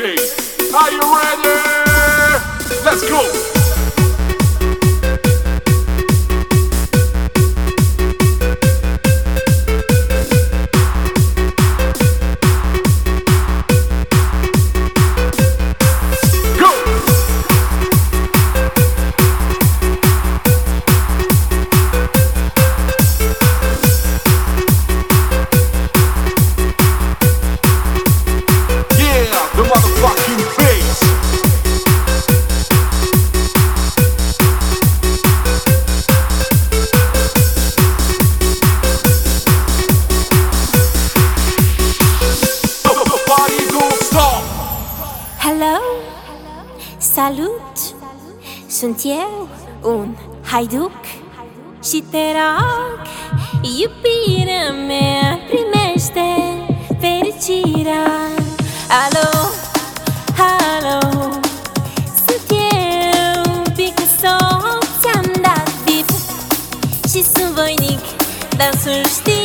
Are you ready? Let's go. Sunt eu, un haiduc. Și te rog, iubirea mea, primește fericirea. Alo, alo, sunt eu, Picasso, ți-am dat bip Și sunt voinic, dar să știi,